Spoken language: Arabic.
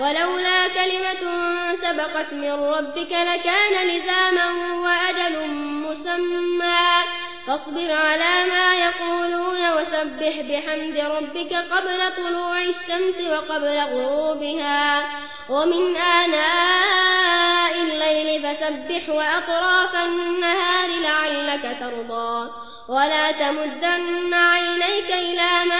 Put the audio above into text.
ولولا كلمة سبقت من ربك لكان لزاما وأجل مسمى. فاصبر على ما يقولون وسبح بحمد ربك قبل طلوع الشمس وقبل غروبها. ومن آناء الليل فسبح وأطراف النهار لعلك ترضى. ولا تمدن عينيك إلى ما